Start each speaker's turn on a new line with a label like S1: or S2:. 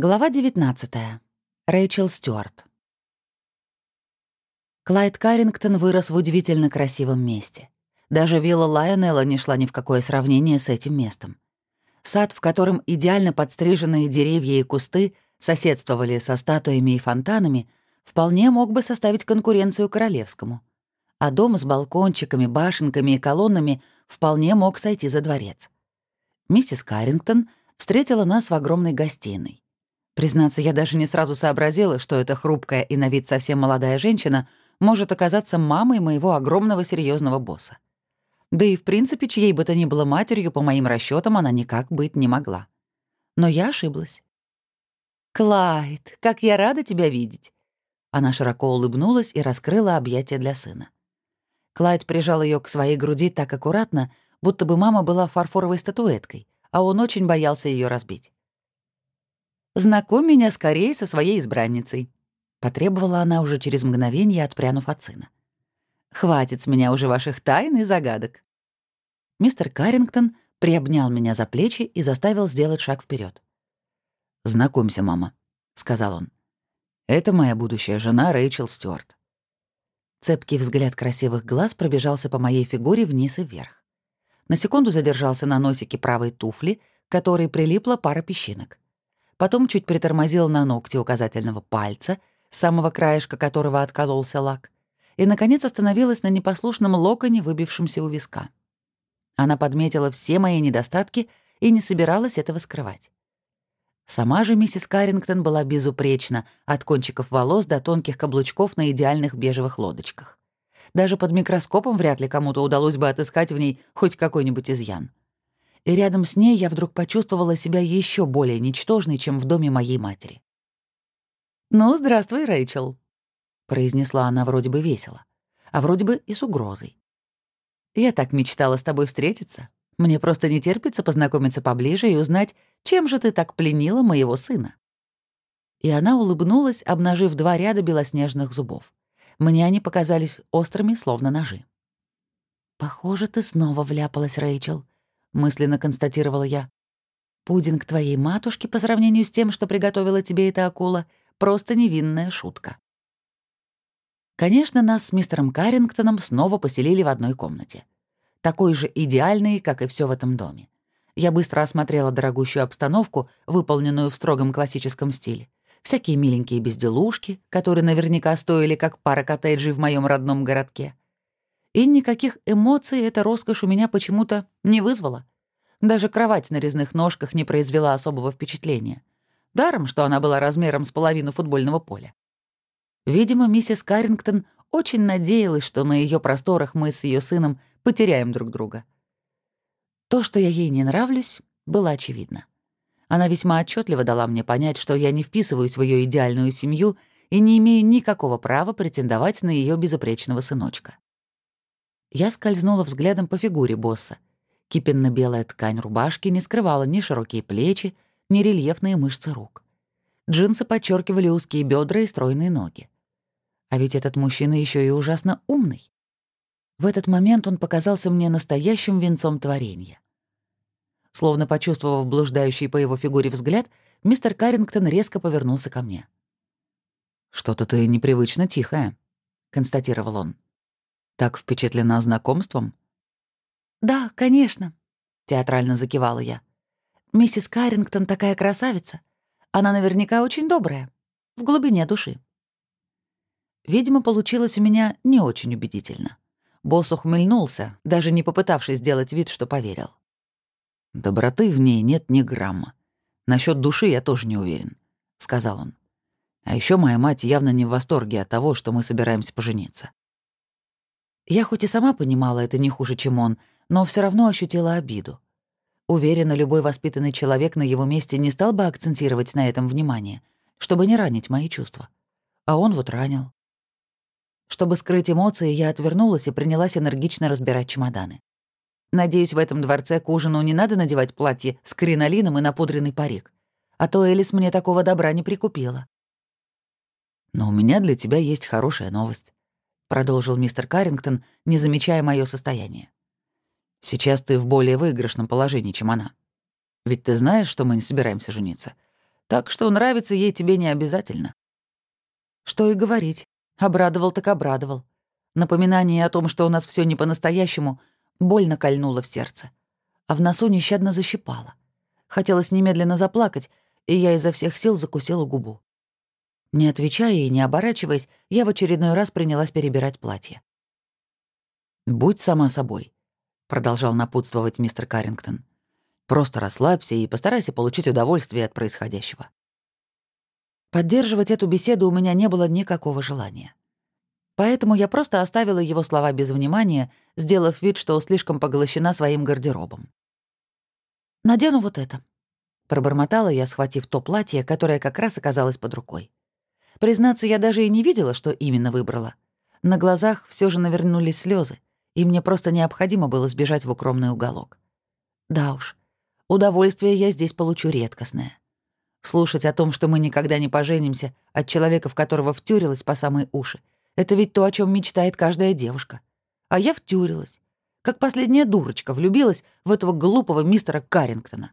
S1: Глава 19. Рэйчел Стюарт. Клайд Каррингтон вырос в удивительно красивом месте. Даже вилла Лайонелла не шла ни в какое сравнение с этим местом. Сад, в котором идеально подстриженные деревья и кусты соседствовали со статуями и фонтанами, вполне мог бы составить конкуренцию королевскому. А дом с балкончиками, башенками и колоннами вполне мог сойти за дворец. Миссис Каррингтон встретила нас в огромной гостиной. Признаться, я даже не сразу сообразила, что эта хрупкая и на вид совсем молодая женщина может оказаться мамой моего огромного серьезного босса. Да и в принципе, чьей бы то ни было матерью, по моим расчетам, она никак быть не могла. Но я ошиблась. «Клайд, как я рада тебя видеть!» Она широко улыбнулась и раскрыла объятия для сына. Клайд прижал ее к своей груди так аккуратно, будто бы мама была фарфоровой статуэткой, а он очень боялся ее разбить. «Знакомь меня скорее со своей избранницей», — потребовала она уже через мгновение, отпрянув от сына. «Хватит с меня уже ваших тайн и загадок». Мистер Каррингтон приобнял меня за плечи и заставил сделать шаг вперед. «Знакомься, мама», — сказал он. «Это моя будущая жена Рэйчел Стюарт». Цепкий взгляд красивых глаз пробежался по моей фигуре вниз и вверх. На секунду задержался на носике правой туфли, к которой прилипла пара песчинок потом чуть притормозил на ногте указательного пальца, с самого краешка которого откололся лак, и, наконец, остановилась на непослушном локоне, выбившемся у виска. Она подметила все мои недостатки и не собиралась этого скрывать. Сама же миссис Каррингтон была безупречна, от кончиков волос до тонких каблучков на идеальных бежевых лодочках. Даже под микроскопом вряд ли кому-то удалось бы отыскать в ней хоть какой-нибудь изъян и рядом с ней я вдруг почувствовала себя еще более ничтожной, чем в доме моей матери. «Ну, здравствуй, Рэйчел», — произнесла она вроде бы весело, а вроде бы и с угрозой. «Я так мечтала с тобой встретиться. Мне просто не терпится познакомиться поближе и узнать, чем же ты так пленила моего сына». И она улыбнулась, обнажив два ряда белоснежных зубов. Мне они показались острыми, словно ножи. «Похоже, ты снова вляпалась, Рэйчел», — мысленно констатировала я. «Пудинг твоей матушки по сравнению с тем, что приготовила тебе эта акула, просто невинная шутка». Конечно, нас с мистером Каррингтоном снова поселили в одной комнате. Такой же идеальной, как и все в этом доме. Я быстро осмотрела дорогущую обстановку, выполненную в строгом классическом стиле. Всякие миленькие безделушки, которые наверняка стоили как пара коттеджей в моем родном городке. И никаких эмоций эта роскошь у меня почему-то не вызвала. Даже кровать на резных ножках не произвела особого впечатления. Даром, что она была размером с половину футбольного поля. Видимо, миссис Каррингтон очень надеялась, что на ее просторах мы с ее сыном потеряем друг друга. То, что я ей не нравлюсь, было очевидно. Она весьма отчетливо дала мне понять, что я не вписываюсь в ее идеальную семью и не имею никакого права претендовать на ее безупречного сыночка. Я скользнула взглядом по фигуре босса. Кипенно-белая ткань рубашки не скрывала ни широкие плечи, ни рельефные мышцы рук. Джинсы подчеркивали узкие бедра и стройные ноги. А ведь этот мужчина еще и ужасно умный. В этот момент он показался мне настоящим венцом творения. Словно почувствовав блуждающий по его фигуре взгляд, мистер Каррингтон резко повернулся ко мне. «Что-то ты непривычно тихая», — констатировал он. Так впечатлена знакомством? «Да, конечно», — театрально закивала я. «Миссис Каррингтон такая красавица. Она наверняка очень добрая, в глубине души». Видимо, получилось у меня не очень убедительно. Босс ухмыльнулся, даже не попытавшись сделать вид, что поверил. «Доброты в ней нет ни грамма. Насчет души я тоже не уверен», — сказал он. «А еще моя мать явно не в восторге от того, что мы собираемся пожениться. Я хоть и сама понимала это не хуже, чем он, но все равно ощутила обиду. Уверена, любой воспитанный человек на его месте не стал бы акцентировать на этом внимание, чтобы не ранить мои чувства. А он вот ранил. Чтобы скрыть эмоции, я отвернулась и принялась энергично разбирать чемоданы. Надеюсь, в этом дворце к ужину не надо надевать платье с кринолином и напудренный парик. А то Элис мне такого добра не прикупила. Но у меня для тебя есть хорошая новость продолжил мистер Каррингтон, не замечая мое состояние. Сейчас ты в более выигрышном положении, чем она. Ведь ты знаешь, что мы не собираемся жениться. Так что нравится ей тебе не обязательно. Что и говорить. Обрадовал так обрадовал. Напоминание о том, что у нас все не по-настоящему, больно кольнуло в сердце. А в носу нещадно защипало. Хотелось немедленно заплакать, и я изо всех сил закусила губу. Не отвечая и не оборачиваясь, я в очередной раз принялась перебирать платье. «Будь сама собой», — продолжал напутствовать мистер Каррингтон. «Просто расслабься и постарайся получить удовольствие от происходящего». Поддерживать эту беседу у меня не было никакого желания. Поэтому я просто оставила его слова без внимания, сделав вид, что слишком поглощена своим гардеробом. «Надену вот это», — пробормотала я, схватив то платье, которое как раз оказалось под рукой. Признаться, я даже и не видела, что именно выбрала. На глазах все же навернулись слезы, и мне просто необходимо было сбежать в укромный уголок. Да уж, удовольствие я здесь получу редкостное. Слушать о том, что мы никогда не поженимся, от человека, в которого втюрилась по самые уши, это ведь то, о чем мечтает каждая девушка. А я втюрилась. Как последняя дурочка влюбилась в этого глупого мистера Каррингтона.